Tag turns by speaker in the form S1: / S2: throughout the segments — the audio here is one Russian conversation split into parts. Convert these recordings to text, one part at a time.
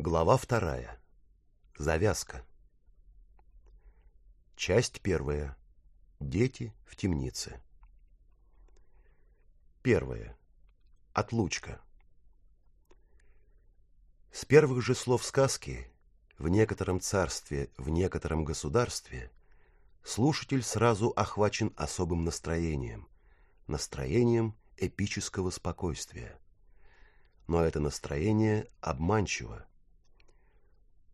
S1: Глава вторая. Завязка. Часть первая. Дети в темнице. Первое. Отлучка. С первых же слов сказки «В некотором царстве, в некотором государстве» слушатель сразу охвачен особым настроением, настроением эпического спокойствия. Но это настроение обманчиво.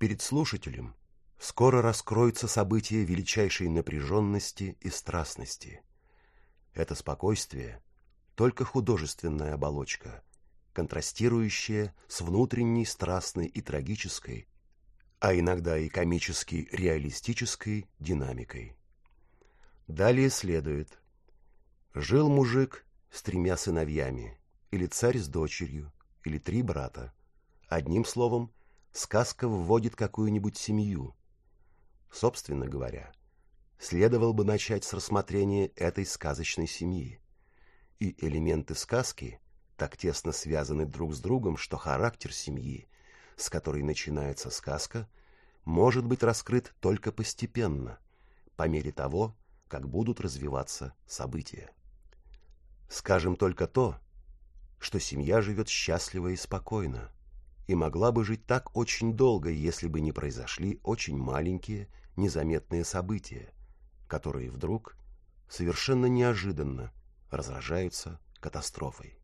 S1: Перед слушателем скоро раскроются события величайшей напряженности и страстности. Это спокойствие – только художественная оболочка, контрастирующая с внутренней страстной и трагической, а иногда и комически реалистической динамикой. Далее следует «Жил мужик с тремя сыновьями, или царь с дочерью, или три брата. Одним словом, сказка вводит какую-нибудь семью. Собственно говоря, следовало бы начать с рассмотрения этой сказочной семьи. И элементы сказки так тесно связаны друг с другом, что характер семьи, с которой начинается сказка, может быть раскрыт только постепенно, по мере того, как будут развиваться события. Скажем только то, что семья живет счастливо и спокойно, и могла бы жить так очень долго, если бы не произошли очень маленькие, незаметные события, которые вдруг, совершенно неожиданно, разражаются катастрофой.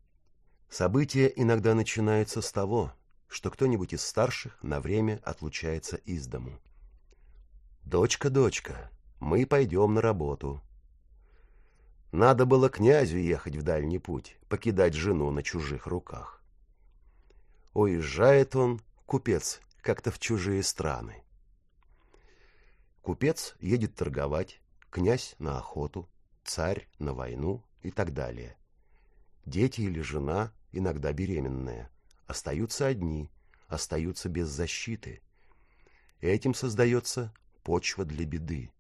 S1: События иногда начинаются с того, что кто-нибудь из старших на время отлучается из дому. «Дочка, дочка, мы пойдем на работу», надо было князю ехать в дальний путь, покидать жену на чужих руках. Уезжает он, купец, как-то в чужие страны. Купец едет торговать, князь на охоту, царь на войну и так далее. Дети или жена, иногда беременная, остаются одни, остаются без защиты. Этим создается почва для беды.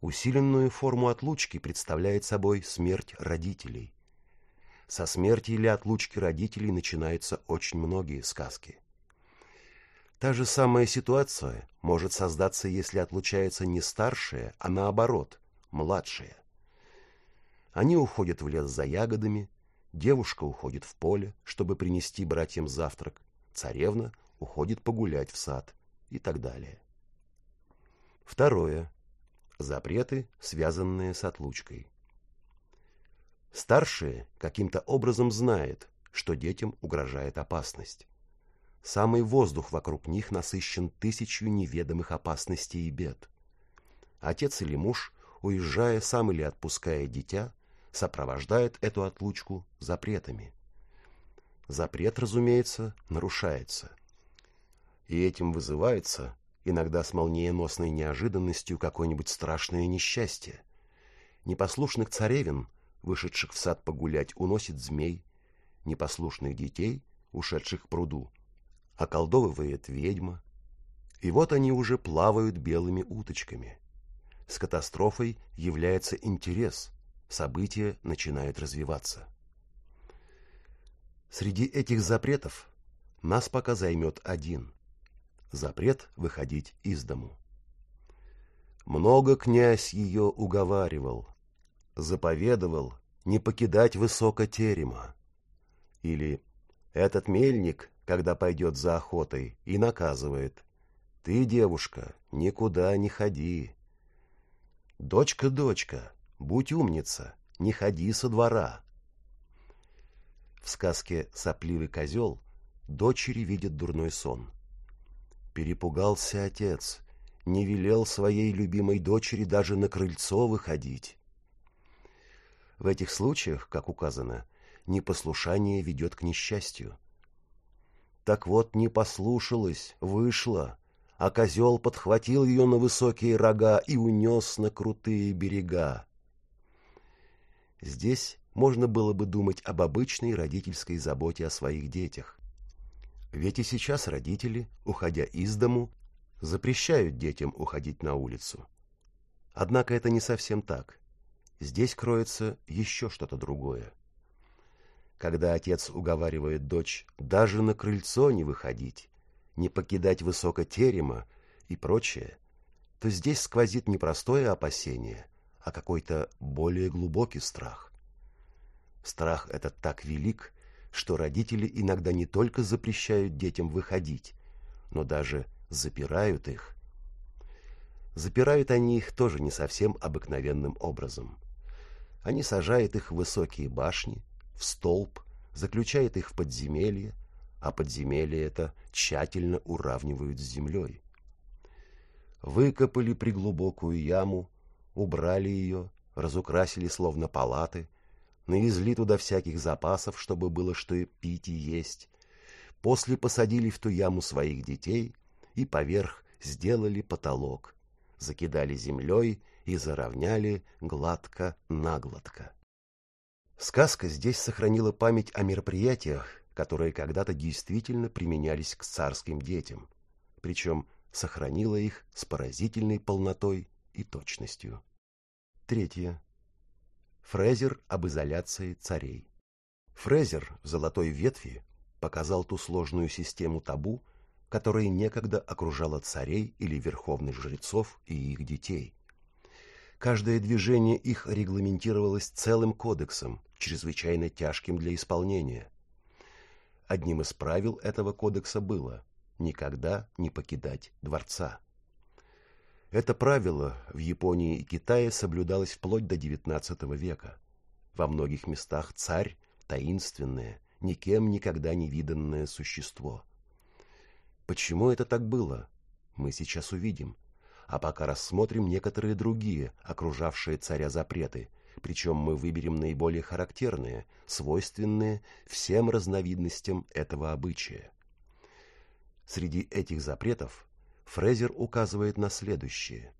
S1: Усиленную форму отлучки представляет собой смерть родителей. Со смерти или отлучки родителей начинаются очень многие сказки. Та же самая ситуация может создаться, если отлучается не старшая, а наоборот, младшая. Они уходят в лес за ягодами, девушка уходит в поле, чтобы принести братьям завтрак, царевна уходит погулять в сад и так далее. Второе. Запреты, связанные с отлучкой. Старшие каким-то образом знают, что детям угрожает опасность. Самый воздух вокруг них насыщен тысячью неведомых опасностей и бед. Отец или муж, уезжая сам или отпуская дитя, сопровождает эту отлучку запретами. Запрет, разумеется, нарушается. И этим вызывается иногда с молниеносной неожиданностью какое-нибудь страшное несчастье. Непослушных царевин, вышедших в сад погулять, уносит змей, непослушных детей, ушедших к пруду, околдовывает ведьма. И вот они уже плавают белыми уточками. С катастрофой является интерес, события начинают развиваться. Среди этих запретов нас пока займет один – запрет выходить из дому. Много князь ее уговаривал, заповедовал не покидать высоко терема. Или этот мельник, когда пойдет за охотой, и наказывает. Ты, девушка, никуда не ходи. Дочка, дочка, будь умница, не ходи со двора. В сказке «Сопливый козел» дочери видят дурной сон. Перепугался отец, не велел своей любимой дочери даже на крыльцо выходить. В этих случаях, как указано, непослушание ведет к несчастью. Так вот, не послушалась, вышла, а козел подхватил ее на высокие рога и унес на крутые берега. Здесь можно было бы думать об обычной родительской заботе о своих детях. Ведь и сейчас родители, уходя из дому, запрещают детям уходить на улицу. Однако это не совсем так. Здесь кроется еще что-то другое. Когда отец уговаривает дочь даже на крыльцо не выходить, не покидать высоко терема и прочее, то здесь сквозит не простое опасение, а какой-то более глубокий страх. Страх этот так велик, что родители иногда не только запрещают детям выходить, но даже запирают их. Запирают они их тоже не совсем обыкновенным образом. Они сажают их в высокие башни, в столб, заключают их в подземелье, а подземелье это тщательно уравнивают с землей. Выкопали приглубокую яму, убрали ее, разукрасили словно палаты, навезли туда всяких запасов, чтобы было что и пить и есть. После посадили в ту яму своих детей и поверх сделали потолок, закидали землей и заровняли гладко-нагладко. Сказка здесь сохранила память о мероприятиях, которые когда-то действительно применялись к царским детям, причем сохранила их с поразительной полнотой и точностью. Третье. Фрезер об изоляции царей. Фрезер в «Золотой ветви» показал ту сложную систему табу, которая некогда окружала царей или верховных жрецов и их детей. Каждое движение их регламентировалось целым кодексом, чрезвычайно тяжким для исполнения. Одним из правил этого кодекса было никогда не покидать дворца. Это правило в Японии и Китае соблюдалось вплоть до XIX века. Во многих местах царь – таинственное, никем никогда не виданное существо. Почему это так было, мы сейчас увидим. А пока рассмотрим некоторые другие, окружавшие царя запреты, причем мы выберем наиболее характерные, свойственные всем разновидностям этого обычая. Среди этих запретов Фрезер указывает на следующее.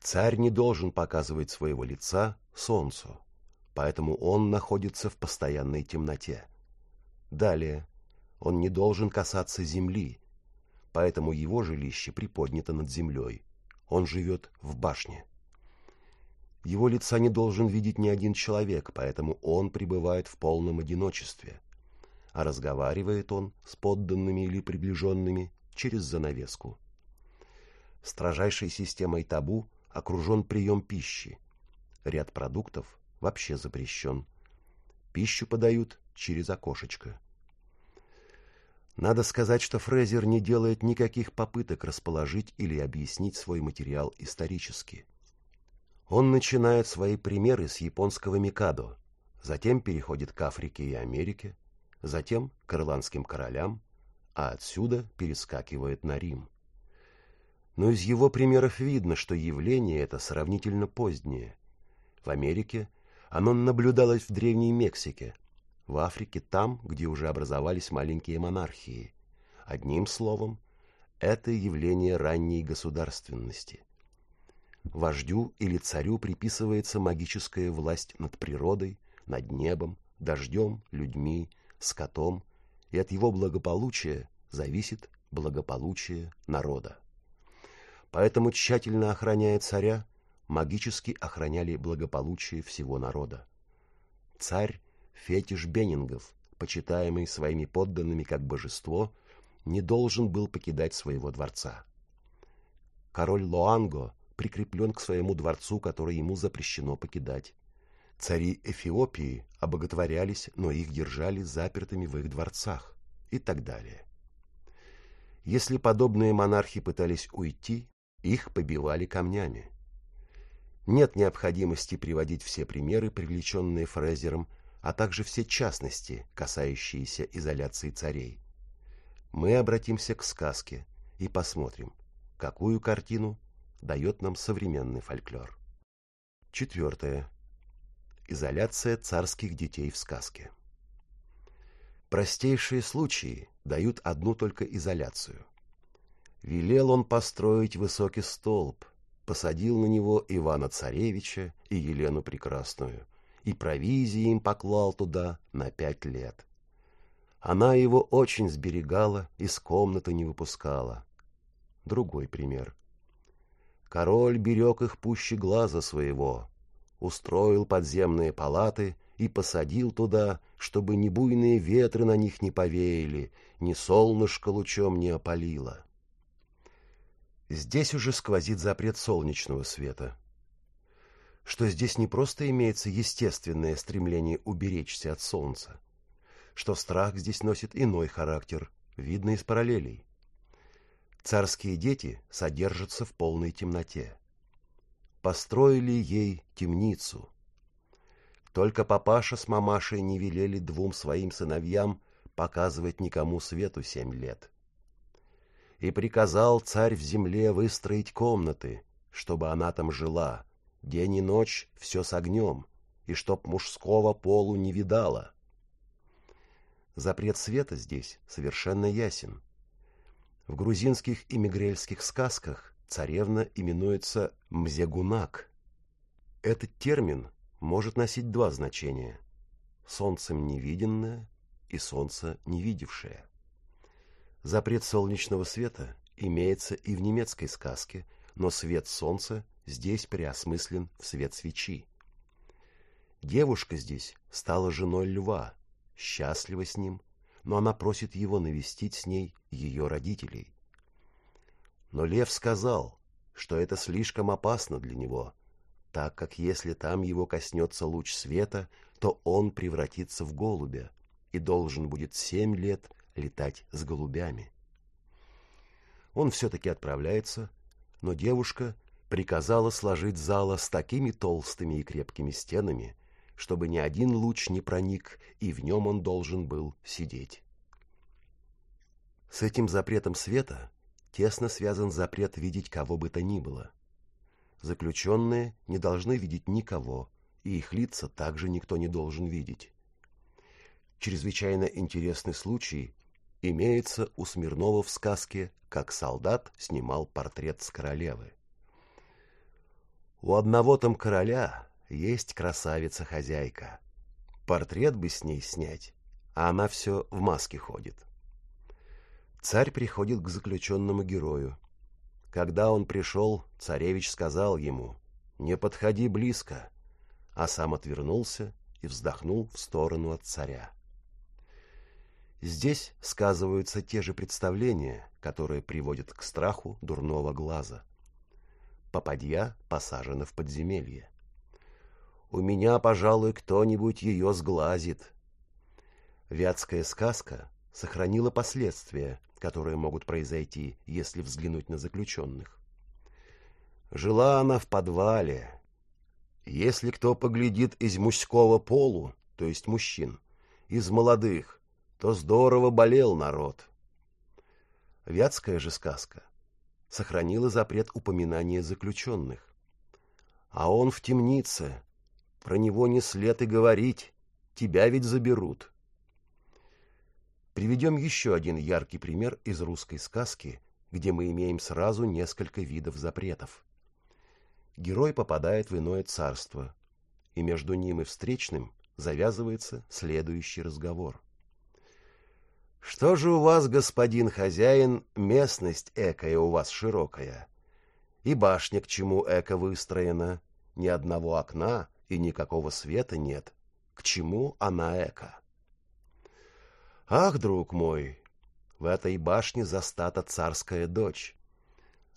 S1: Царь не должен показывать своего лица солнцу, поэтому он находится в постоянной темноте. Далее, он не должен касаться земли, поэтому его жилище приподнято над землей. Он живет в башне. Его лица не должен видеть ни один человек, поэтому он пребывает в полном одиночестве. А разговаривает он с подданными или приближенными через занавеску строжайшей системой табу окружен прием пищи. Ряд продуктов вообще запрещен. Пищу подают через окошечко. Надо сказать, что Фрезер не делает никаких попыток расположить или объяснить свой материал исторически. Он начинает свои примеры с японского Микадо, затем переходит к Африке и Америке, затем к ирландским королям, а отсюда перескакивает на Рим но из его примеров видно, что явление это сравнительно позднее. В Америке оно наблюдалось в Древней Мексике, в Африке там, где уже образовались маленькие монархии. Одним словом, это явление ранней государственности. Вождю или царю приписывается магическая власть над природой, над небом, дождем, людьми, скотом, и от его благополучия зависит благополучие народа. Поэтому, тщательно охраняя царя, магически охраняли благополучие всего народа. Царь Фетиш Бенингов, почитаемый своими подданными как божество, не должен был покидать своего дворца. Король Лоанго прикреплен к своему дворцу, который ему запрещено покидать. Цари Эфиопии обоготворялись, но их держали запертыми в их дворцах и так далее. Если подобные монархи пытались уйти, их побивали камнями. Нет необходимости приводить все примеры, привлеченные Фрезером, а также все частности, касающиеся изоляции царей. Мы обратимся к сказке и посмотрим, какую картину дает нам современный фольклор. Четвертое. Изоляция царских детей в сказке. Простейшие случаи дают одну только изоляцию. Велел он построить высокий столб, посадил на него Ивана-Царевича и Елену Прекрасную, и провизии им поклал туда на пять лет. Она его очень сберегала, из комнаты не выпускала. Другой пример. Король берег их пуще глаза своего, устроил подземные палаты и посадил туда, чтобы ни буйные ветры на них не повеяли, ни солнышко лучом не опалило. Здесь уже сквозит запрет солнечного света. Что здесь не просто имеется естественное стремление уберечься от солнца, что страх здесь носит иной характер, видно из параллелей. Царские дети содержатся в полной темноте. Построили ей темницу. Только папаша с мамашей не велели двум своим сыновьям показывать никому свету семь лет. И приказал царь в земле выстроить комнаты, чтобы она там жила, день и ночь все с огнем, и чтоб мужского полу не видала. Запрет света здесь совершенно ясен. В грузинских и мигрельских сказках царевна именуется Мзегунак. Этот термин может носить два значения – солнцем невиденное и солнце невидевшее. Запрет солнечного света имеется и в немецкой сказке, но свет солнца здесь переосмыслен в свет свечи. Девушка здесь стала женой льва, счастлива с ним – но она просит его навестить с ней ее родителей. Но лев сказал, что это слишком опасно для него, так как если там его коснется луч света, то он превратится в голубя и должен будет семь лет летать с голубями. Он все-таки отправляется, но девушка приказала сложить зала с такими толстыми и крепкими стенами, чтобы ни один луч не проник, и в нем он должен был сидеть. С этим запретом света тесно связан запрет видеть кого бы то ни было. Заключенные не должны видеть никого, и их лица также никто не должен видеть. Чрезвычайно интересный случай имеется у Смирнова в сказке «Как солдат снимал портрет с королевы». У одного там короля есть красавица-хозяйка. Портрет бы с ней снять, а она все в маске ходит. Царь приходит к заключенному герою. Когда он пришел, царевич сказал ему «Не подходи близко», а сам отвернулся и вздохнул в сторону от царя. Здесь сказываются те же представления, которые приводят к страху дурного глаза. Попадья посажена в подземелье. У меня, пожалуй, кто-нибудь ее сглазит. Вятская сказка сохранила последствия, которые могут произойти, если взглянуть на заключенных. Жила она в подвале. Если кто поглядит из мужского полу, то есть мужчин, из молодых, то здорово болел народ. Вятская же сказка сохранила запрет упоминания заключенных. А он в темнице, про него не след и говорить, тебя ведь заберут. Приведем еще один яркий пример из русской сказки, где мы имеем сразу несколько видов запретов. Герой попадает в иное царство, и между ним и встречным завязывается следующий разговор. «Что же у вас, господин хозяин, местность экая у вас широкая? И башня к чему эко выстроена? Ни одного окна, и никакого света нет. К чему она эко? Ах, друг мой, в этой башне застата царская дочь.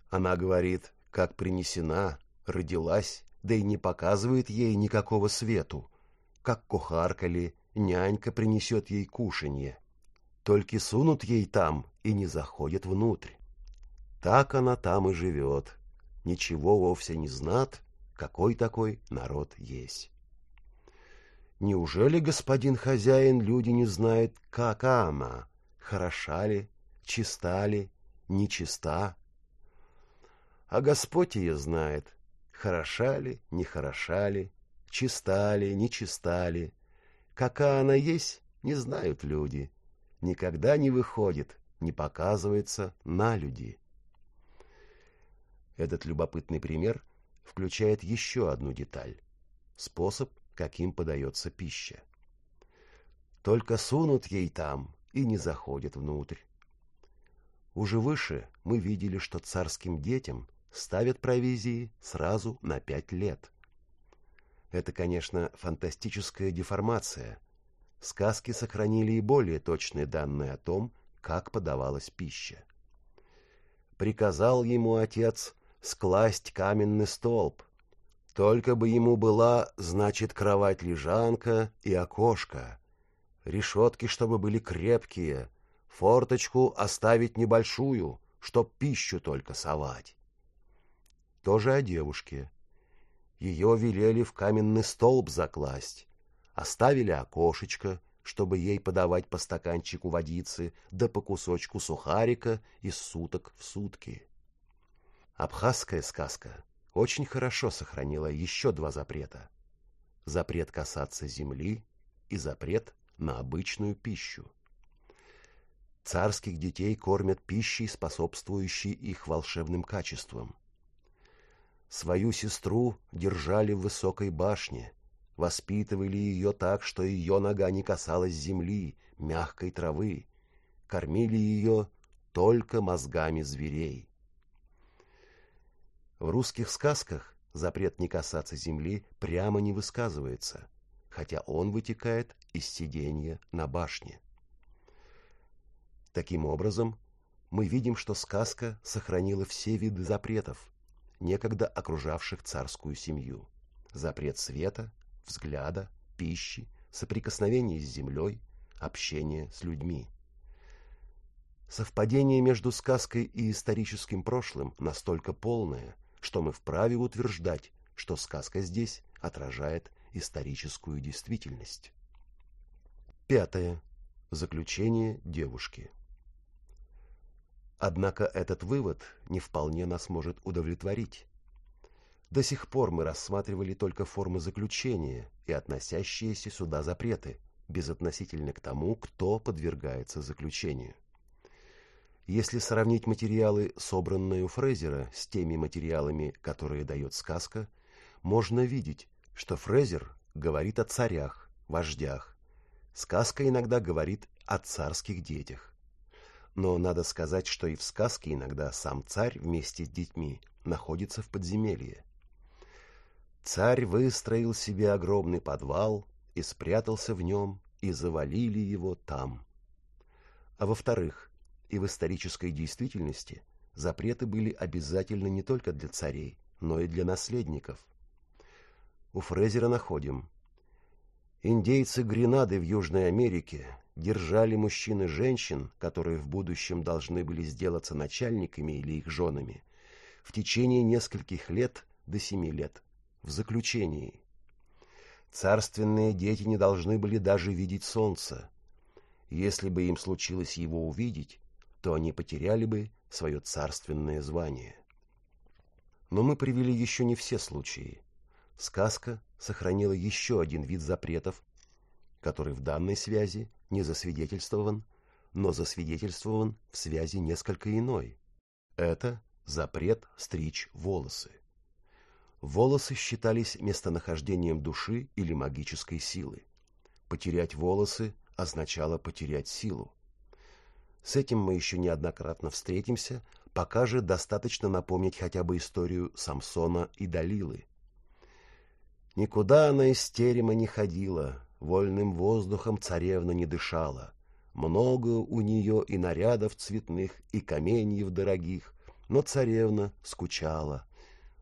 S1: Она говорит, как принесена, родилась, да и не показывает ей никакого свету, как кухарка ли, нянька принесет ей кушанье. Только сунут ей там и не заходят внутрь. Так она там и живет, ничего вовсе не знат, какой такой народ есть. Неужели, господин хозяин, люди не знают, как она, хороша ли, чиста ли, нечиста? А Господь ее знает, хороша ли, нехороша ли, чиста ли, нечиста ли. Какая она есть, не знают люди, никогда не выходит, не показывается на люди. Этот любопытный пример – включает еще одну деталь – способ, каким подается пища. Только сунут ей там и не заходят внутрь. Уже выше мы видели, что царским детям ставят провизии сразу на пять лет. Это, конечно, фантастическая деформация. Сказки сохранили и более точные данные о том, как подавалась пища. Приказал ему отец скласть каменный столб. Только бы ему была, значит, кровать-лежанка и окошко. Решетки, чтобы были крепкие, форточку оставить небольшую, чтоб пищу только совать. Тоже о девушке. Ее велели в каменный столб закласть, оставили окошечко, чтобы ей подавать по стаканчику водицы да по кусочку сухарика из суток в сутки. Абхазская сказка очень хорошо сохранила еще два запрета. Запрет касаться земли и запрет на обычную пищу. Царских детей кормят пищей, способствующей их волшебным качествам. Свою сестру держали в высокой башне, воспитывали ее так, что ее нога не касалась земли, мягкой травы, кормили ее только мозгами зверей. В русских сказках запрет не касаться земли прямо не высказывается, хотя он вытекает из сидения на башне. Таким образом, мы видим, что сказка сохранила все виды запретов, некогда окружавших царскую семью. Запрет света, взгляда, пищи, соприкосновения с землей, общения с людьми. Совпадение между сказкой и историческим прошлым настолько полное, что мы вправе утверждать, что сказка здесь отражает историческую действительность. Пятое. Заключение девушки. Однако этот вывод не вполне нас может удовлетворить. До сих пор мы рассматривали только формы заключения и относящиеся сюда запреты, безотносительно к тому, кто подвергается заключению. Если сравнить материалы, собранные у Фрезера, с теми материалами, которые дает сказка, можно видеть, что Фрезер говорит о царях, вождях. Сказка иногда говорит о царских детях. Но надо сказать, что и в сказке иногда сам царь вместе с детьми находится в подземелье. Царь выстроил себе огромный подвал и спрятался в нем, и завалили его там. А во-вторых, и в исторической действительности запреты были обязательны не только для царей, но и для наследников. У Фрезера находим. Индейцы Гренады в Южной Америке держали мужчин и женщин, которые в будущем должны были сделаться начальниками или их женами, в течение нескольких лет до семи лет в заключении. Царственные дети не должны были даже видеть солнце. Если бы им случилось его увидеть, то они потеряли бы свое царственное звание. Но мы привели еще не все случаи. Сказка сохранила еще один вид запретов, который в данной связи не засвидетельствован, но засвидетельствован в связи несколько иной. Это запрет стричь волосы волосы считались местонахождением души или магической силы. Потерять волосы означало потерять силу. С этим мы еще неоднократно встретимся, пока же достаточно напомнить хотя бы историю Самсона и Далилы. Никуда она из терема не ходила, вольным воздухом царевна не дышала. Много у нее и нарядов цветных, и каменьев дорогих, но царевна скучала.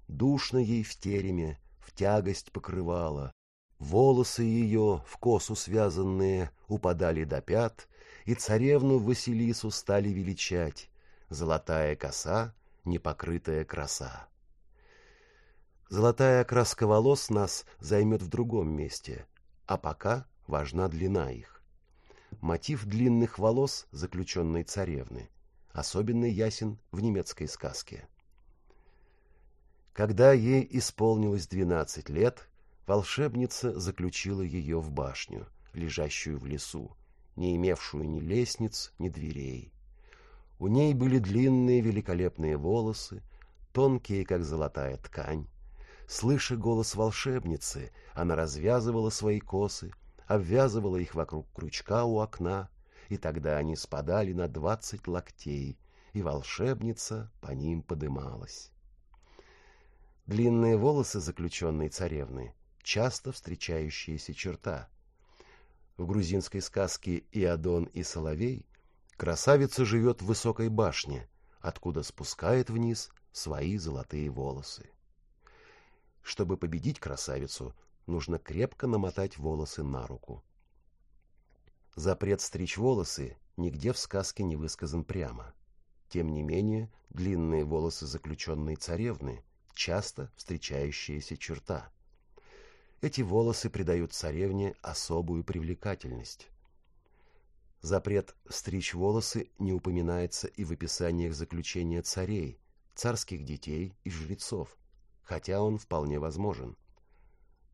S1: Душно ей в тереме, в тягость покрывала. Волосы ее, в косу связанные, упадали до пят, и царевну Василису стали величать. Золотая коса, непокрытая краса. Золотая окраска волос нас займет в другом месте, а пока важна длина их. Мотив длинных волос заключенной царевны особенно ясен в немецкой сказке. Когда ей исполнилось двенадцать лет, волшебница заключила ее в башню, лежащую в лесу, не имевшую ни лестниц, ни дверей. У ней были длинные великолепные волосы, тонкие, как золотая ткань. Слыша голос волшебницы, она развязывала свои косы, обвязывала их вокруг крючка у окна, и тогда они спадали на двадцать локтей, и волшебница по ним подымалась. Длинные волосы заключенной царевны часто встречающаяся черта. В грузинской сказке «Иодон и Соловей» красавица живет в высокой башне, откуда спускает вниз свои золотые волосы. Чтобы победить красавицу, нужно крепко намотать волосы на руку. Запрет стричь волосы нигде в сказке не высказан прямо. Тем не менее, длинные волосы заключенной царевны – часто встречающаяся черта. Эти волосы придают царевне особую привлекательность. Запрет стричь волосы не упоминается и в описаниях заключения царей, царских детей и жрецов, хотя он вполне возможен.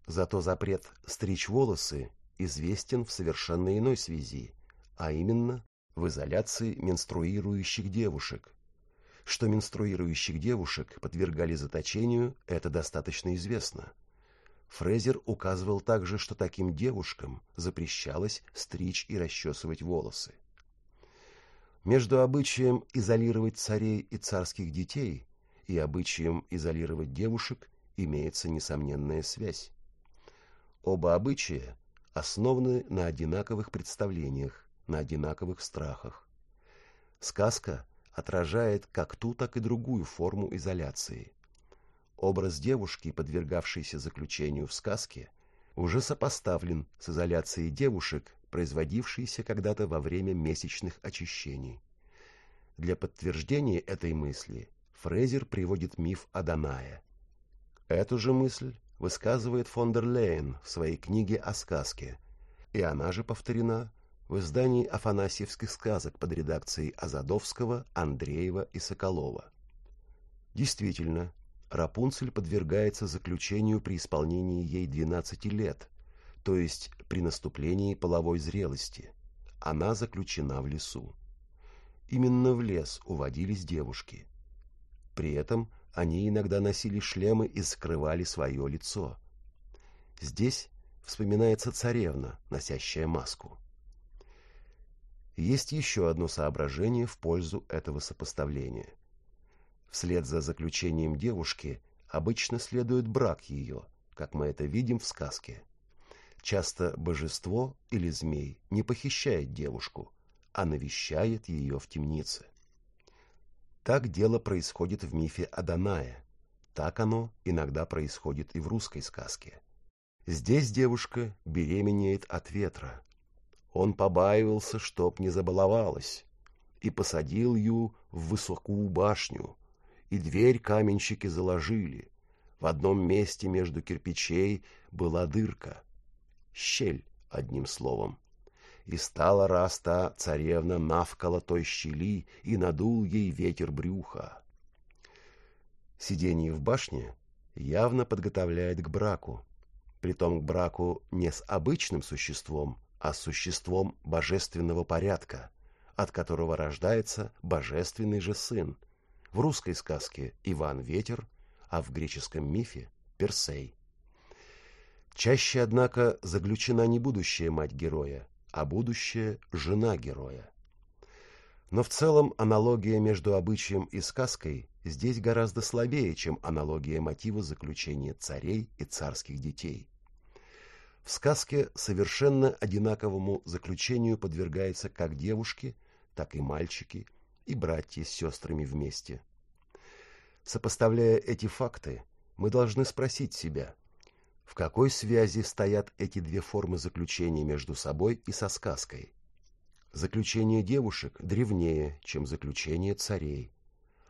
S1: Зато запрет стричь волосы известен в совершенно иной связи, а именно в изоляции менструирующих девушек. Что менструирующих девушек подвергали заточению, это достаточно известно. Фрезер указывал также, что таким девушкам запрещалось стричь и расчесывать волосы. Между обычаем изолировать царей и царских детей и обычаем изолировать девушек имеется несомненная связь. Оба обычая основаны на одинаковых представлениях, на одинаковых страхах. Сказка отражает как ту, так и другую форму изоляции. Образ девушки, подвергавшейся заключению в сказке, уже сопоставлен с изоляцией девушек, производившейся когда-то во время месячных очищений. Для подтверждения этой мысли Фрезер приводит миф о Данае. Эту же мысль высказывает фон дер Лейн в своей книге о сказке, и она же повторена в издании афанасьевских сказок под редакцией Азадовского, Андреева и Соколова. Действительно, Рапунцель подвергается заключению при исполнении ей 12 лет, то есть при наступлении половой зрелости. Она заключена в лесу. Именно в лес уводились девушки. При этом они иногда носили шлемы и скрывали свое лицо. Здесь вспоминается царевна, носящая маску. Есть еще одно соображение в пользу этого сопоставления. Вслед за заключением девушки обычно следует брак ее, как мы это видим в сказке. Часто божество или змей не похищает девушку, а навещает ее в темнице. Так дело происходит в мифе о Данае. Так оно иногда происходит и в русской сказке. Здесь девушка беременеет от ветра. Он побаивался, чтоб не забаловалась, и посадил ее в высокую башню, и дверь каменщики заложили. В одном месте между кирпичей была дырка. Щель, одним словом и стала раз та царевна навкала той щели, и надул ей ветер брюха. Сидение в башне явно подготовляет к браку, притом к браку не с обычным существом, а существом божественного порядка, от которого рождается божественный же сын. В русской сказке Иван Ветер, а в греческом мифе Персей. Чаще, однако, заключена не будущая мать героя, а будущее – жена героя. Но в целом аналогия между обычаем и сказкой здесь гораздо слабее, чем аналогия мотива заключения царей и царских детей. В сказке совершенно одинаковому заключению подвергаются как девушки, так и мальчики, и братья с сестрами вместе. Сопоставляя эти факты, мы должны спросить себя, в какой связи стоят эти две формы заключения между собой и со сказкой? Заключение девушек древнее, чем заключение царей.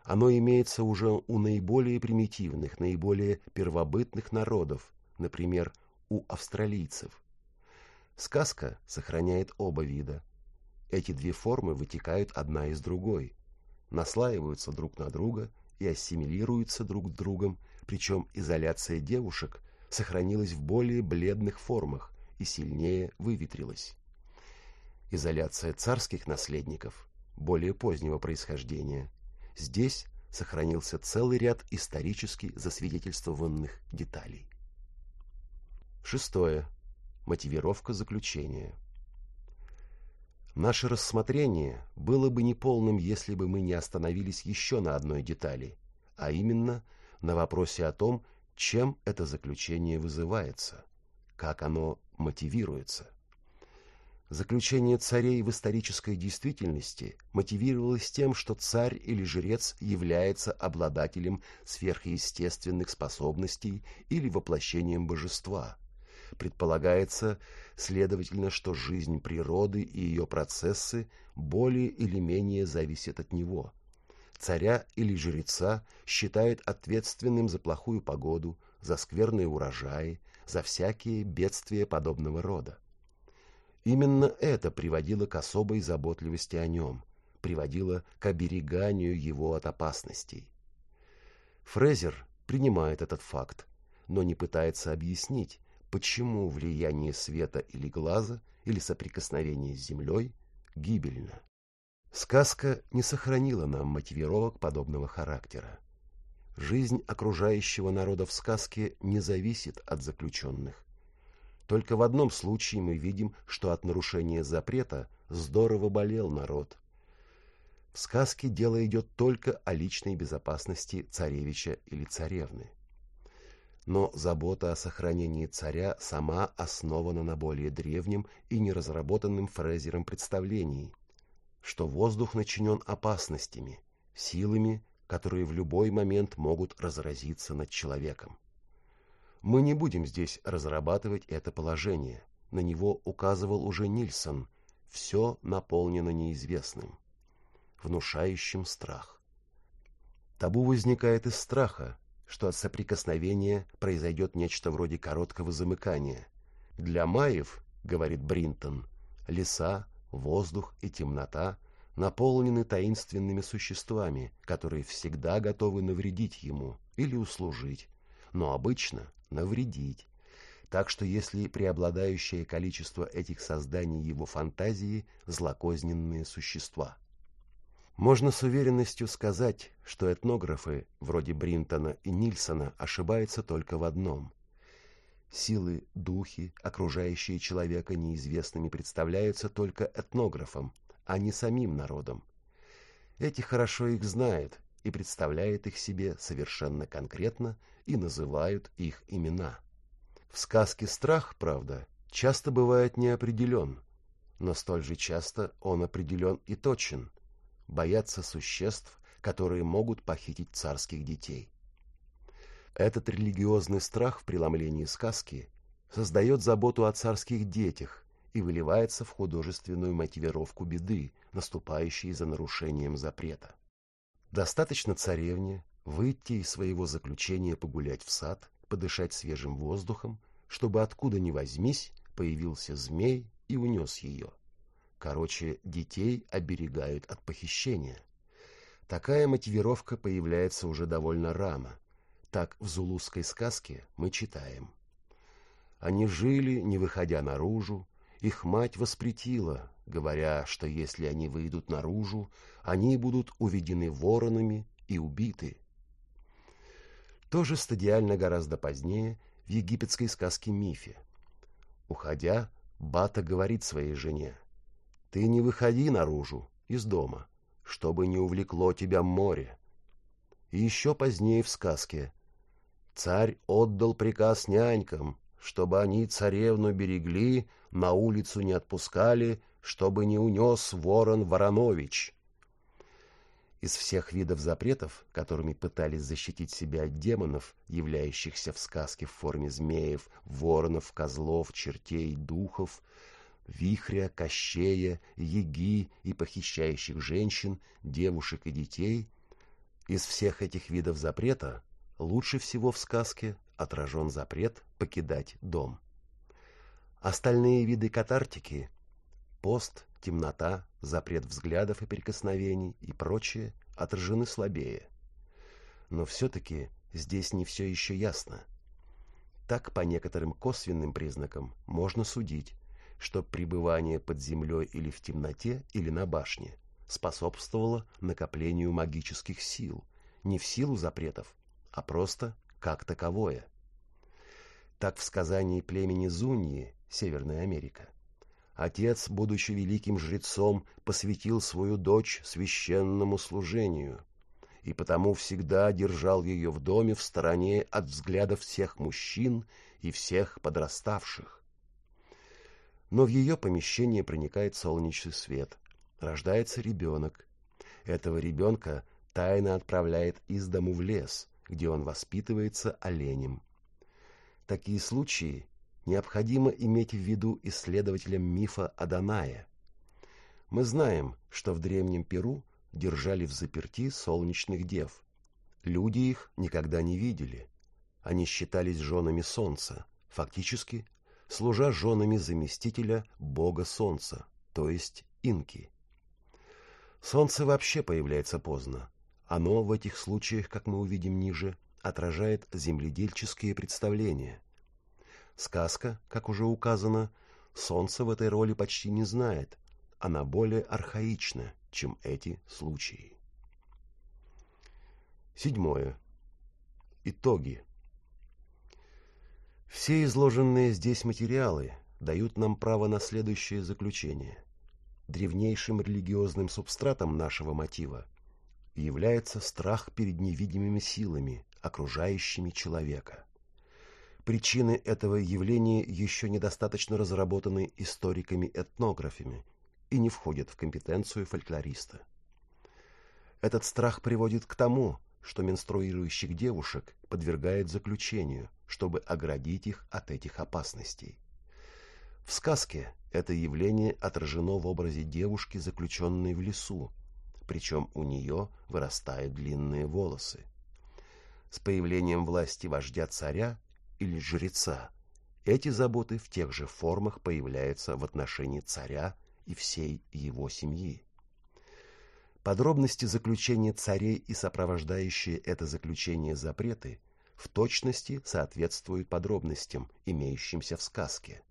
S1: Оно имеется уже у наиболее примитивных, наиболее первобытных народов, например, у австралийцев. Сказка сохраняет оба вида. Эти две формы вытекают одна из другой, наслаиваются друг на друга и ассимилируются друг с другом, причем изоляция девушек – сохранилась в более бледных формах и сильнее выветрилась. Изоляция царских наследников более позднего происхождения. Здесь сохранился целый ряд исторически засвидетельствованных деталей. Шестое. Мотивировка заключения. Наше рассмотрение было бы неполным, если бы мы не остановились еще на одной детали, а именно на вопросе о том, чем это заключение вызывается. как оно мотивируется. Заключение царей в исторической действительности мотивировалось тем, что царь или жрец является обладателем сверхъестественных способностей или воплощением божества. Предполагается, следовательно, что жизнь природы и ее процессы более или менее зависят от него. Царя или жреца считают ответственным за плохую погоду, за скверные урожаи, за всякие бедствия подобного рода. Именно это приводило к особой заботливости о нем, приводило к обереганию его от опасностей. Фрезер принимает этот факт, но не пытается объяснить, почему влияние света или глаза или соприкосновение с землей гибельно. Сказка не сохранила нам мотивировок подобного характера. Жизнь окружающего народа в сказке не зависит от заключенных. Только в одном случае мы видим, что от нарушения запрета здорово болел народ. В сказке дело идет только о личной безопасности царевича или царевны. Но забота о сохранении царя сама основана на более древнем и неразработанном Фрезером представлении, что воздух начинен опасностями, силами, которые в любой момент могут разразиться над человеком. Мы не будем здесь разрабатывать это положение. На него указывал уже Нильсон. Все наполнено неизвестным, внушающим страх. Табу возникает из страха, что от соприкосновения произойдет нечто вроде короткого замыкания. Для Маев, говорит Бринтон, леса, воздух и темнота наполнены таинственными существами, которые всегда готовы навредить ему или услужить, но обычно навредить. Так что если преобладающее количество этих созданий его фантазии – злокозненные существа. Можно с уверенностью сказать, что этнографы, вроде Бринтона и Нильсона, ошибаются только в одном. Силы, духи, окружающие человека неизвестными, представляются только этнографам, а не самим народом. Эти хорошо их знают и представляют их себе совершенно конкретно и называют их имена. В сказке страх, правда, часто бывает неопределен, но столь же часто он определен и точен. Боятся существ, которые могут похитить царских детей. Этот религиозный страх в преломлении сказки создает заботу о царских детях и выливается в художественную мотивировку беды, наступающей за нарушением запрета. Достаточно царевне выйти из своего заключения погулять в сад, подышать свежим воздухом, чтобы откуда ни возьмись появился змей и унес ее. Короче, детей оберегают от похищения. Такая мотивировка появляется уже довольно рано. Так в зулузской сказке мы читаем. Они жили, не выходя наружу, их мать воспретила, говоря, что если они выйдут наружу, они будут уведены воронами и убиты. Тоже стадиально гораздо позднее в египетской сказке «Мифе». Уходя, Бата говорит своей жене, «Ты не выходи наружу, из дома, чтобы не увлекло тебя море». И еще позднее в сказке «Царь отдал приказ нянькам, чтобы они царевну берегли, на улицу не отпускали, чтобы не унес ворон Воронович». Из всех видов запретов, которыми пытались защитить себя от демонов, являющихся в сказке в форме змеев, воронов, козлов, чертей, духов, вихря, кощея, яги и похищающих женщин, девушек и детей, из всех этих видов запрета лучше всего в сказке отражен запрет покидать дом. Остальные виды катартики – пост, темнота, запрет взглядов и прикосновений и прочее отражены слабее. Но все-таки здесь не все еще ясно. Так, по некоторым косвенным признакам, можно судить, что пребывание под землей или в темноте, или на башне способствовало накоплению магических сил, не в силу запретов, а просто как таковое. Так в сказании племени Зуньи, Северная Америка, Отец, будучи великим жрецом, посвятил свою дочь священному служению. и потому всегда держал ее в доме в стороне от взглядов всех мужчин и всех подраставших. Но в ее помещение проникает солнечный свет, рождается ребенок. Этого ребенка тайно отправляет из дому в лес, где он воспитывается оленем. Такие случаи необходимо иметь в виду исследователям мифа о Данае. Мы знаем, что в древнем Перу держали в заперти солнечных дев. Люди их никогда не видели. Они считались женами солнца, фактически служа женами заместителя бога солнца, то есть инки. Солнце вообще появляется поздно. Оно в этих случаях, как мы увидим ниже, отражает земледельческие представления. Сказка, как уже указано, солнце в этой роли почти не знает, она более архаична, чем эти случаи. Седьмое. Итоги. Все изложенные здесь материалы дают нам право на следующее заключение. Древнейшим религиозным субстратом нашего мотива является страх перед невидимыми силами, окружающими человека. Причины этого явления еще недостаточно разработаны историками-этнографами и не входят в компетенцию фольклориста. Этот страх приводит к тому, что менструирующих девушек подвергают заключению, чтобы оградить их от этих опасностей. В сказке это явление отражено в образе девушки, заключенной в лесу, причем у нее вырастают длинные волосы. С появлением власти вождя царя или жреца эти заботы в тех же формах появляются в отношении царя и всей его семьи. Подробности заключения царей и сопровождающие это заключение запреты в точности соответствуют подробностям, имеющимся в сказке.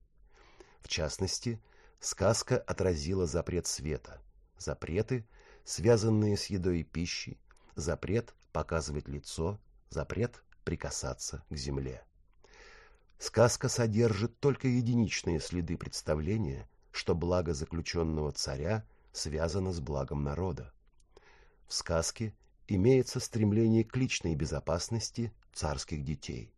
S1: В частности, сказка отразила запрет света, запреты, связанные с едой и пищей, запрет показывать лицо, запрет прикасаться к земле. Сказка содержит только единичные следы представления, что благо заключенного царя связано с благом народа. В сказке имеется стремление к личной безопасности царских детей.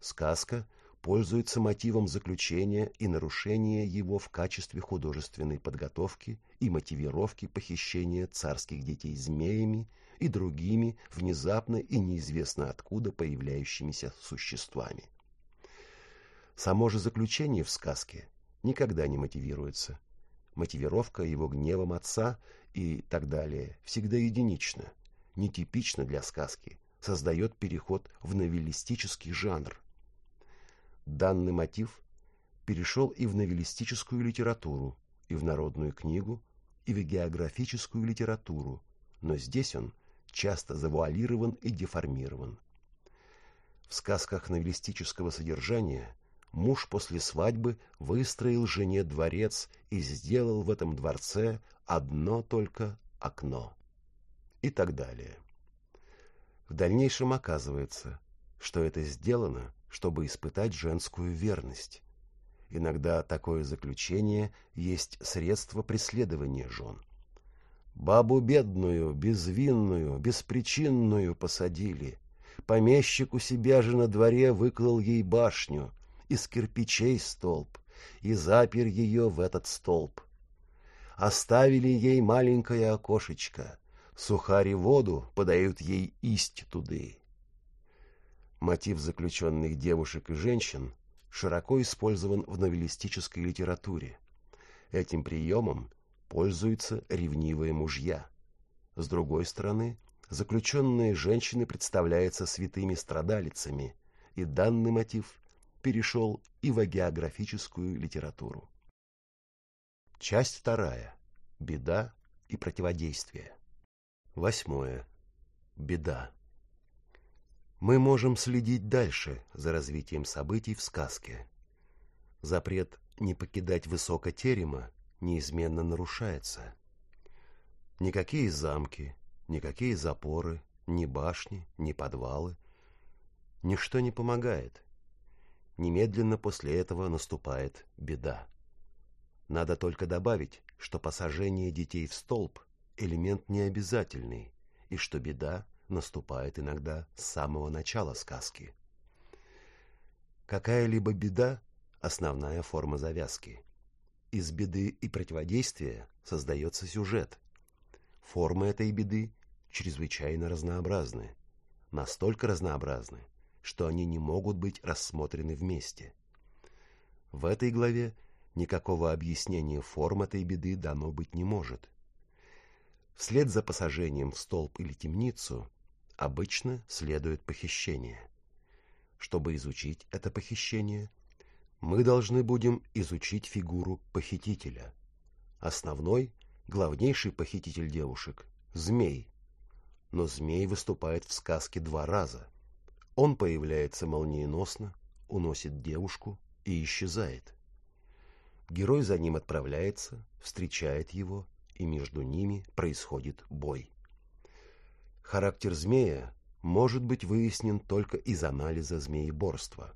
S1: Сказка пользуется мотивом заключения и нарушения его в качестве художественной подготовки и мотивировки похищения царских детей змеями и другими внезапно и неизвестно откуда появляющимися существами. Само же заключение в сказке никогда не мотивируется. Мотивировка его гневом отца и так далее всегда единична, нетипична для сказки, создает переход в новеллистический жанр. Данный мотив перешел и в новеллистическую литературу, и в народную книгу, и в географическую литературу, но здесь он часто завуалирован и деформирован. В сказках новеллистического содержания муж после свадьбы выстроил жене дворец и сделал в этом дворце одно только окно. И так далее. В дальнейшем оказывается, что это сделано, чтобы испытать женскую верность. Иногда такое заключение есть средство преследования жен. Бабу бедную, безвинную, беспричинную посадили. Помещик у себя же на дворе выклал ей башню, из кирпичей столб и запер ее в этот столб. Оставили ей маленькое окошечко, сухари воду подают ей исть туды. Мотив заключенных девушек и женщин широко использован в новеллистической литературе. Этим приемом пользуются ревнивые мужья. С другой стороны, заключенные женщины представляются святыми страдалицами, и данный мотив перешел и в географическую литературу. Часть вторая. Беда и противодействие. Восьмое. Беда. Мы можем следить дальше за развитием событий в сказке. Запрет не покидать высоко терема неизменно нарушается. Никакие замки, никакие запоры, ни башни, ни подвалы. Ничто не помогает. Немедленно после этого наступает беда. Надо только добавить, что посажение детей в столб – элемент необязательный, и что беда наступает иногда с самого начала сказки. Какая-либо беда – основная форма завязки. Из беды и противодействия создается сюжет. Формы этой беды чрезвычайно разнообразны, настолько разнообразны, что они не могут быть рассмотрены вместе. В этой главе никакого объяснения форм этой беды дано быть не может. Вслед за посажением в столб или темницу обычно следует похищение. Чтобы изучить это похищение, мы должны будем изучить фигуру похитителя. Основной, главнейший похититель девушек – змей. Но змей выступает в сказке два раза. Он появляется молниеносно, уносит девушку и исчезает. Герой за ним отправляется, встречает его, и между ними происходит бой. Характер змея может быть выяснен только из анализа змееборства.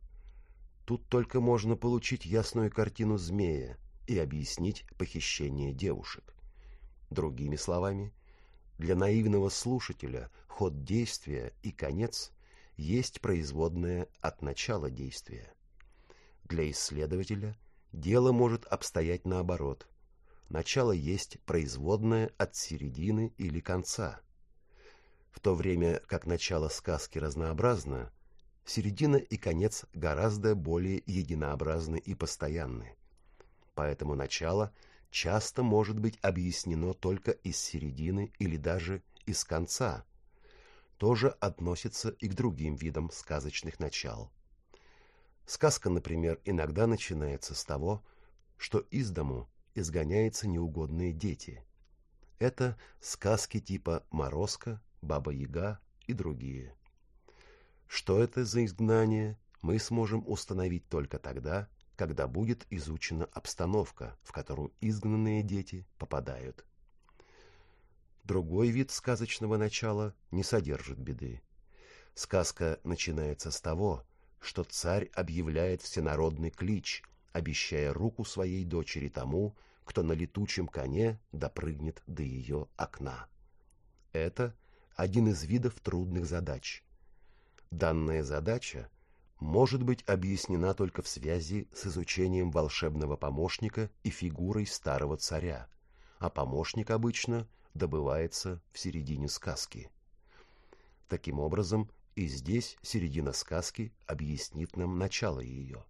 S1: Тут только можно получить ясную картину змея и объяснить похищение девушек. Другими словами, для наивного слушателя ход действия и конец есть производное от начала действия. Для исследователя дело может обстоять наоборот. Начало есть производное от середины или конца. В то время как начало сказки разнообразно, середина и конец гораздо более единообразны и постоянны. Поэтому начало часто может быть объяснено только из середины или даже из конца. Тоже относится и к другим видам сказочных начал. Сказка, например, иногда начинается с того, что из дому изгоняются неугодные дети. Это сказки типа «Морозко», «Баба-Яга» и другие. Что это за изгнание, мы сможем установить только тогда, когда будет изучена обстановка, в которую изгнанные дети попадают. Другой вид сказочного начала не содержит беды. Сказка начинается с того, что царь объявляет всенародный клич, обещая руку своей дочери тому, кто на летучем коне допрыгнет до ее окна. Это один из видов трудных задач. Данная задача может быть объяснена только в связи с изучением волшебного помощника и фигурой старого царя, а помощник обычно добывается в середине сказки. Таким образом, и здесь середина сказки объяснит нам начало ее.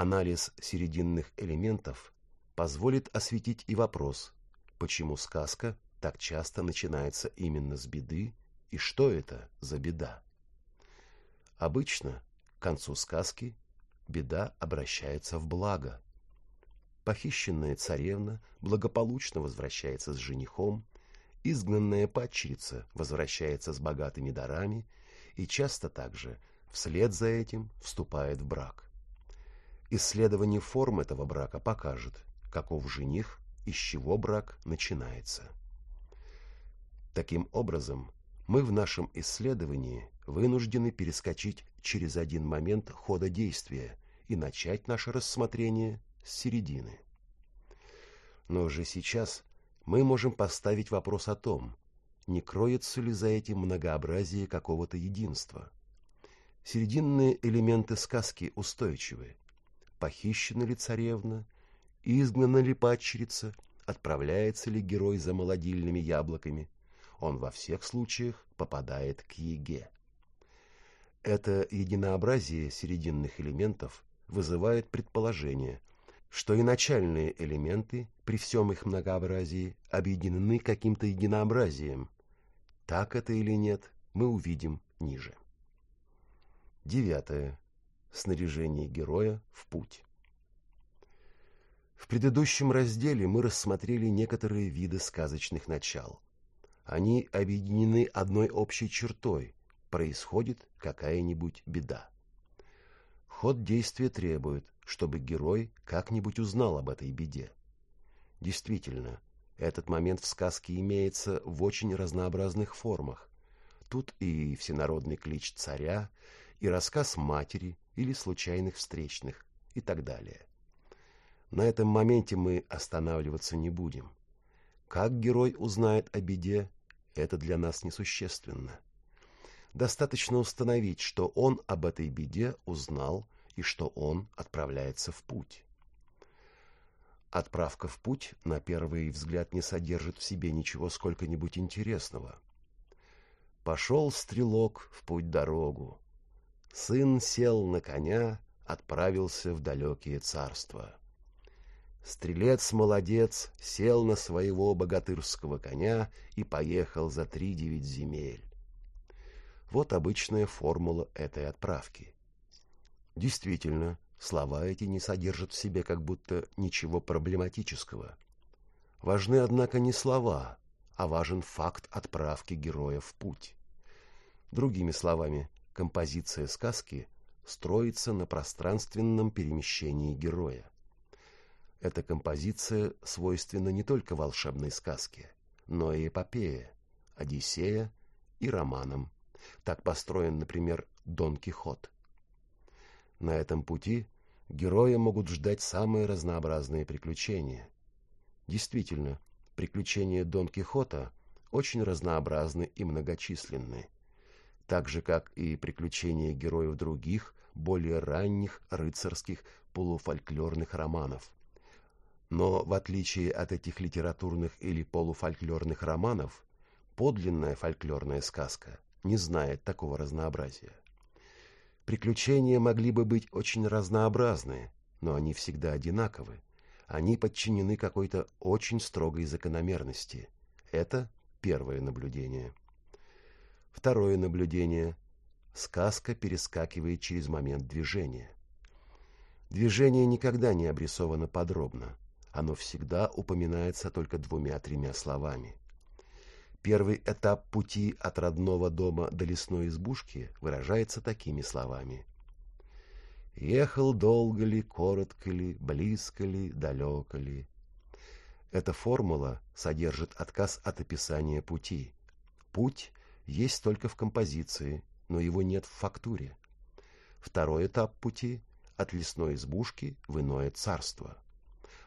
S1: Анализ серединных элементов позволит осветить и вопрос, почему сказка так часто начинается именно с беды и что это за беда. Обычно к концу сказки беда обращается в благо. Похищенная царевна благополучно возвращается с женихом изгнанная падчерица возвращается с богатыми дарами и часто также вслед за этим вступает в брак. Исследование форм этого брака покажет, каков жених, из чего брак начинается. Таким образом, мы в нашем исследовании вынуждены перескочить через один момент хода действия и начать наше рассмотрение с середины. Но уже сейчас мы можем поставить вопрос о том, не кроется ли за этим многообразие какого-то единства. Серединные элементы сказки устойчивы. Похищена ли царевна, изгнана ли падчерица, отправляется ли герой за молодильными яблоками, он во всех случаях попадает к Еге. Это единообразие серединных элементов вызывает предположение, что и начальные элементы при всем их многообразии объединены каким-то единообразием. Так это или нет, мы увидим ниже. Девятое. Снаряжение героя в путь. В предыдущем разделе мы рассмотрели некоторые виды сказочных начал. Они объединены одной общей чертой – происходит какая-нибудь беда. Ход действия требует, чтобы герой как-нибудь узнал об этой беде. Действительно, этот момент в сказке имеется в очень разнообразных формах. Тут и всенародный клич царя, и рассказ матери или случайных встречных, и так далее. На этом моменте мы останавливаться не будем. Как герой узнает о беде, это для нас несущественно. Достаточно установить, что он об этой беде узнал и что он отправляется в путь. Отправка в путь, на первый взгляд, не содержит в себе ничего сколько-нибудь интересного. Пошел стрелок в путь-дорогу. Сын сел на коня, отправился в далекие царства. Стрелец-молодец сел на своего богатырского коня и поехал за три девять земель. Вот обычная формула этой отправки. Действительно, слова эти не содержат в себе как будто ничего проблематического. Важны, однако, не слова, а важен факт отправки героя в путь. Другими словами, композиция сказки строится на пространственном перемещении героя. Эта композиция свойственна не только волшебной сказке, но и эпопее, Одиссея и романам. Так построен, например, Дон Кихот. На этом пути героя могут ждать самые разнообразные приключения. Действительно, приключения Дон Кихота очень разнообразны и многочисленны, так же, как и приключения героев других, более ранних рыцарских полуфольклорных романов. Но в отличие от этих литературных или полуфольклорных романов, подлинная фольклорная сказка не знает такого разнообразия. Приключения могли бы быть очень разнообразны, но они всегда одинаковы. Они подчинены какой-то очень строгой закономерности. Это первое наблюдение. Второе наблюдение. Сказка перескакивает через момент движения. Движение никогда не обрисовано подробно. Оно всегда упоминается только двумя-тремя словами. Первый этап пути от родного дома до лесной избушки выражается такими словами. «Ехал долго ли, коротко ли, близко ли, далеко ли». Эта формула содержит отказ от описания пути. Путь есть только в композиции, но его нет в фактуре. Второй этап пути – от лесной избушки в иное царство –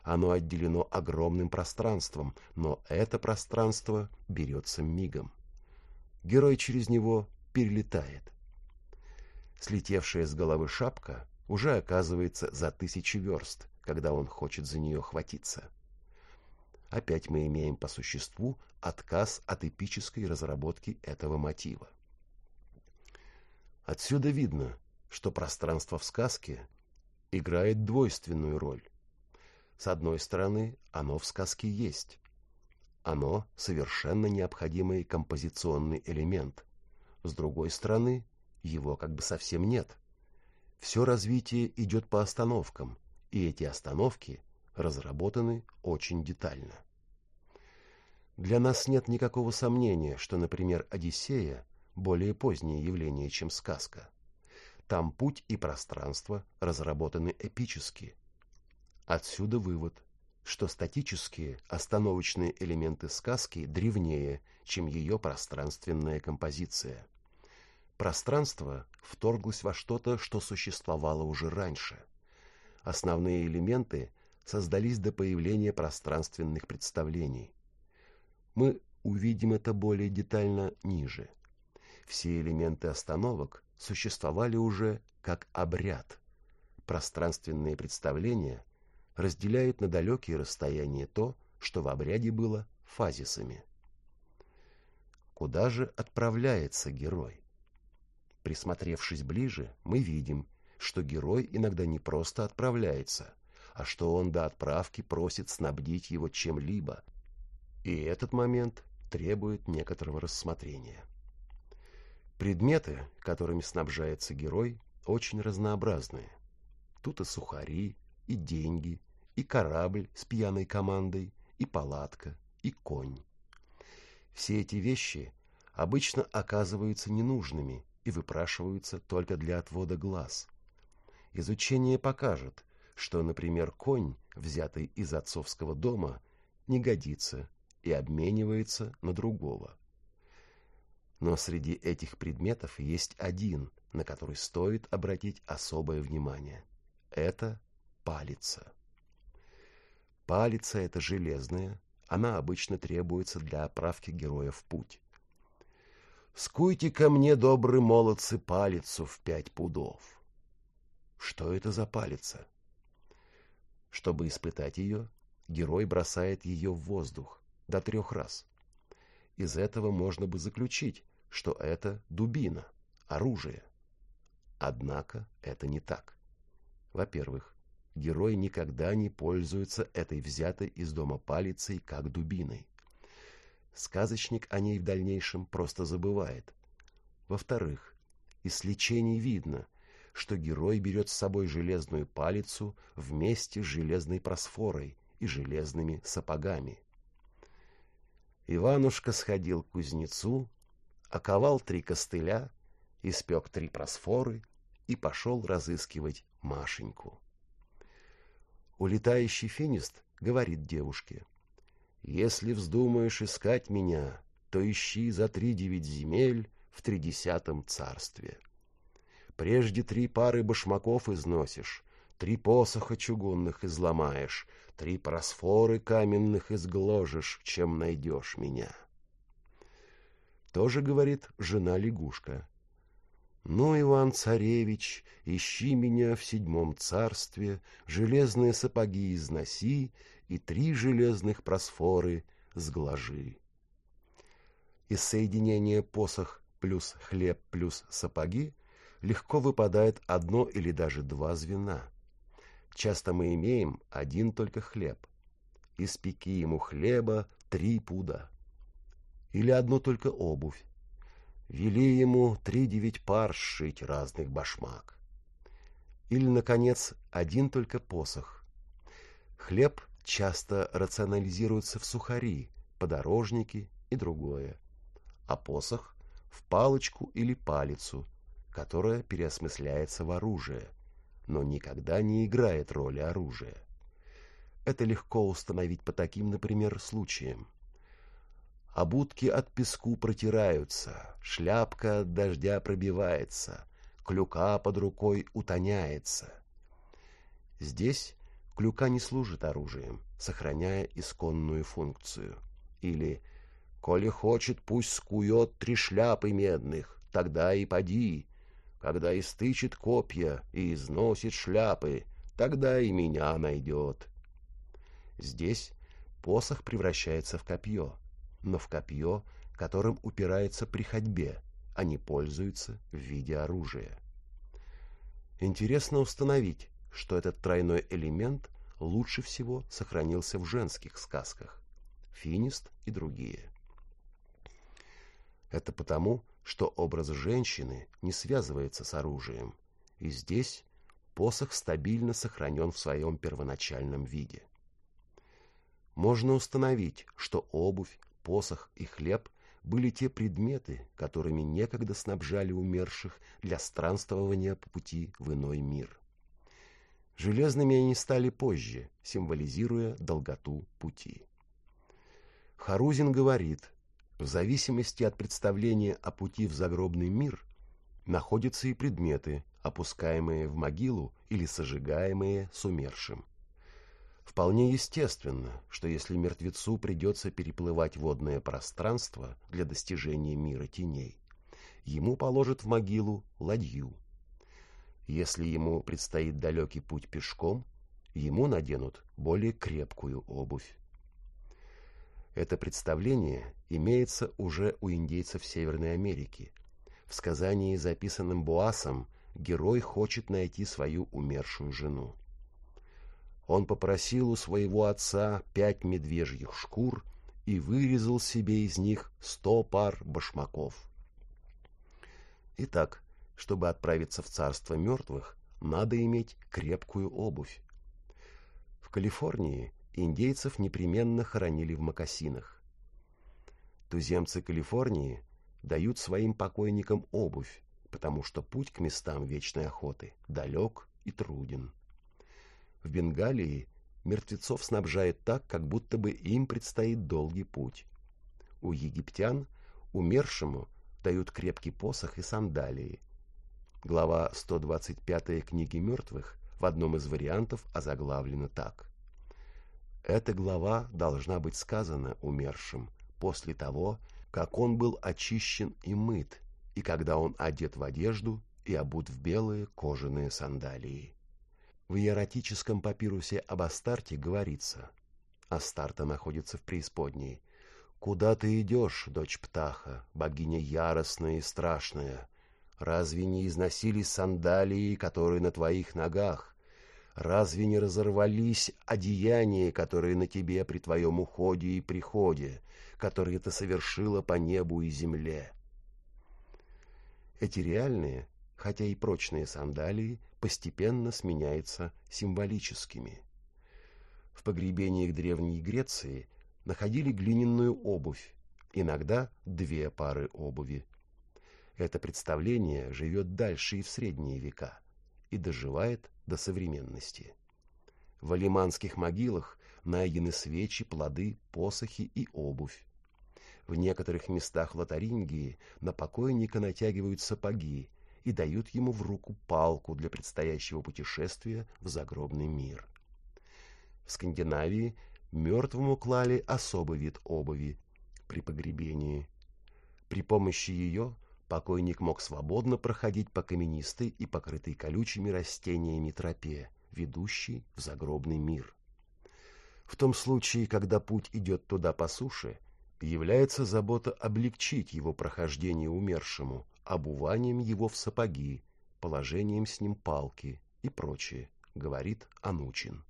S1: оно отделено огромным пространством, но это пространство берется мигом. Герой через него перелетает. Слетевшая с головы шапка уже оказывается за тысячи верст, когда он хочет за нее хватиться. Опять мы имеем по существу отказ от эпической разработки этого мотива. Отсюда видно, что пространство в сказке играет двойственную роль. С одной стороны, оно в сказке есть. Оно – совершенно необходимый композиционный элемент. С другой стороны, его как бы совсем нет. Все развитие идет по остановкам, и эти остановки разработаны очень детально. Для нас нет никакого сомнения, что, например, Одиссея – более позднее явление, чем сказка. Там путь и пространство разработаны эпически – Отсюда вывод, что статические остановочные элементы сказки древнее, чем ее пространственная композиция. Пространство вторглось во что-то, что существовало уже раньше. Основные элементы создались до появления пространственных представлений. Мы увидим это более детально ниже. Все элементы остановок существовали уже как обряд. Пространственные представления разделяют на далекие расстояния то, что в обряде было фазисами. Куда же отправляется герой? Присмотревшись ближе, мы видим, что герой иногда не просто отправляется, а что он до отправки просит снабдить его чем-либо. И этот момент требует некоторого рассмотрения. Предметы, которыми снабжается герой, очень разнообразные. Тут и сухари, и деньги, и корабль с пьяной командой, и палатка, и конь. Все эти вещи обычно оказываются ненужными и выпрашиваются только для отвода глаз. Изучение покажет, что, например, конь, взятый из отцовского дома, не годится и обменивается на другого. Но среди этих предметов есть один, на который стоит обратить особое внимание. Это палица. Палица эта железная, она обычно требуется для отправки героя в путь. скуйте ко мне, добрые молодцы, палицу в пять пудов. Что это за палица? Чтобы испытать ее, герой бросает ее в воздух до трех раз. Из этого можно бы заключить, что это дубина, оружие. Однако это не так. Во-первых, герой никогда не пользуется этой взятой из дома палицей как дубиной. Сказочник о ней в дальнейшем просто забывает. Во-вторых, из сличений видно, что герой берет с собой железную палицу вместе с железной просфорой и железными сапогами. Иванушка сходил к кузнецу, оковал три костыля, испек три просфоры и пошел разыскивать Машеньку. Улетающий финист говорит девушке, «Если вздумаешь искать меня, то ищи за три девять земель в тридесятом царстве. Прежде три пары башмаков износишь, три посоха чугунных изломаешь, три просфоры каменных изгложишь, чем найдешь меня». Тоже говорит жена-лягушка. «Ну, Иван-царевич, ищи меня в седьмом царстве, железные сапоги износи и три железных просфоры сглажи». Из соединения посох плюс хлеб плюс сапоги легко выпадает одно или даже два звена. Часто мы имеем один только хлеб. Испеки ему хлеба три пуда. Или одну только обувь Вели ему три девять пар сшить разных башмак. Или, наконец, один только посох. Хлеб часто рационализируется в сухари, подорожники и другое, а посох — в палочку или палицу, которая переосмысляется в оружие, но никогда не играет роли оружия. Это легко установить по таким, например, случаям. Обутки от песку протираются, шляпка от дождя пробивается, клюка под рукой утоняется. Здесь клюка не служит оружием, сохраняя исконную функцию. Или «Коли хочет, пусть скует три шляпы медных, тогда и поди. Когда истычет копья и износит шляпы, тогда и меня найдет». Здесь посох превращается в копье но в копье, которым упирается при ходьбе, а не пользуется в виде оружия. Интересно установить, что этот тройной элемент лучше всего сохранился в женских сказках «Финист» и другие. Это потому, что образ женщины не связывается с оружием, и здесь посох стабильно сохранен в своем первоначальном виде. Можно установить, что обувь, посох и хлеб были те предметы, которыми некогда снабжали умерших для странствования по пути в иной мир. Железными они стали позже, символизируя долготу пути. Харузин говорит, в зависимости от представления о пути в загробный мир находятся и предметы, опускаемые в могилу или сожигаемые с умершим. Вполне естественно, что если мертвецу придется переплывать водное пространство для достижения мира теней, ему положат в могилу ладью. Если ему предстоит далекий путь пешком, ему наденут более крепкую обувь. Это представление имеется уже у индейцев Северной Америки. В сказании, записанном Буасом, герой хочет найти свою умершую жену он попросил у своего отца пять медвежьих шкур и вырезал себе из них сто пар башмаков. Итак, чтобы отправиться в царство мертвых, надо иметь крепкую обувь. В Калифорнии индейцев непременно хоронили в мокасинах. Туземцы Калифорнии дают своим покойникам обувь, потому что путь к местам вечной охоты далек и труден. В Бенгалии мертвецов снабжают так, как будто бы им предстоит долгий путь. У египтян умершему дают крепкий посох и сандалии. Глава 125 книги мертвых в одном из вариантов озаглавлена так. Эта глава должна быть сказана умершим после того, как он был очищен и мыт, и когда он одет в одежду и обут в белые кожаные сандалии. В иеротическом папирусе об Астарте говорится Астарта находится в преисподней. «Куда ты идешь, дочь Птаха, богиня яростная и страшная? Разве не износились сандалии, которые на твоих ногах? Разве не разорвались одеяния, которые на тебе при твоем уходе и приходе, которые ты совершила по небу и земле?» Эти реальные, хотя и прочные сандалии постепенно сменяются символическими. В погребениях Древней Греции находили глиняную обувь, иногда две пары обуви. Это представление живет дальше и в средние века и доживает до современности. В алиманских могилах найдены свечи, плоды, посохи и обувь. В некоторых местах Лотарингии на покойника натягивают сапоги и дают ему в руку палку для предстоящего путешествия в загробный мир. В Скандинавии мертвому клали особый вид обуви при погребении. При помощи ее покойник мог свободно проходить по каменистой и покрытой колючими растениями тропе, ведущей в загробный мир. В том случае, когда путь идет туда по суше, является забота облегчить его прохождение умершему, обуванием его в сапоги, положением с ним палки и прочее, говорит Анучин.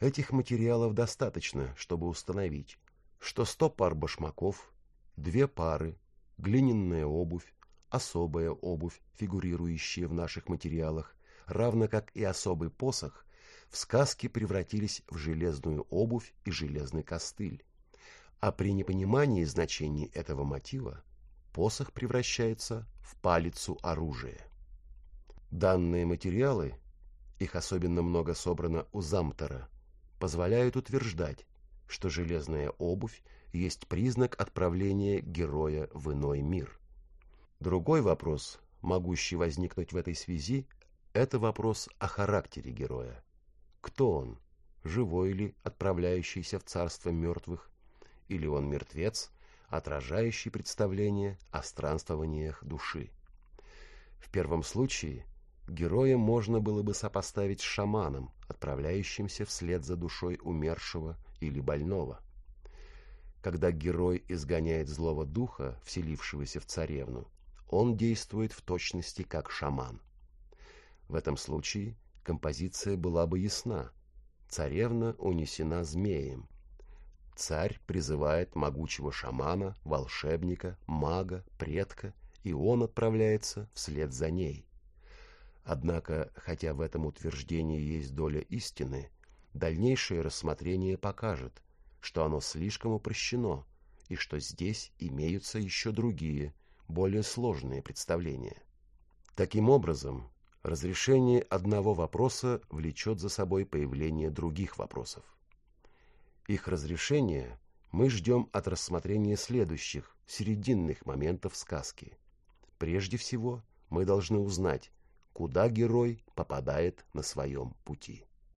S1: Этих материалов достаточно, чтобы установить, что сто пар башмаков, две пары, глиняная обувь, особая обувь, фигурирующая в наших материалах, равно как и особый посох, в сказке превратились в железную обувь и железный костыль. А при непонимании значений этого мотива посох превращается в палицу оружия. Данные материалы, их особенно много собрано у Замтора, позволяют утверждать, что железная обувь есть признак отправления героя в иной мир. Другой вопрос, могущий возникнуть в этой связи, это вопрос о характере героя. Кто он? Живой ли, отправляющийся в царство мертвых? Или он мертвец, отражающий представление о странствованиях души? В первом случае героя можно было бы сопоставить с шаманом, отправляющимся вслед за душой умершего или больного. Когда герой изгоняет злого духа, вселившегося в царевну, он действует в точности как шаман. В этом случае композиция была бы ясна. Царевна унесена змеем. Царь призывает могучего шамана, волшебника, мага, предка, и он отправляется вслед за ней. Однако, хотя в этом утверждении есть доля истины, дальнейшее рассмотрение покажет, что оно слишком упрощено и что здесь имеются еще другие, более сложные представления. Таким образом, разрешение одного вопроса влечет за собой появление других вопросов. Их разрешение мы ждем от рассмотрения следующих, серединных моментов сказки. Прежде всего, мы должны узнать, куда герой попадает на своем пути.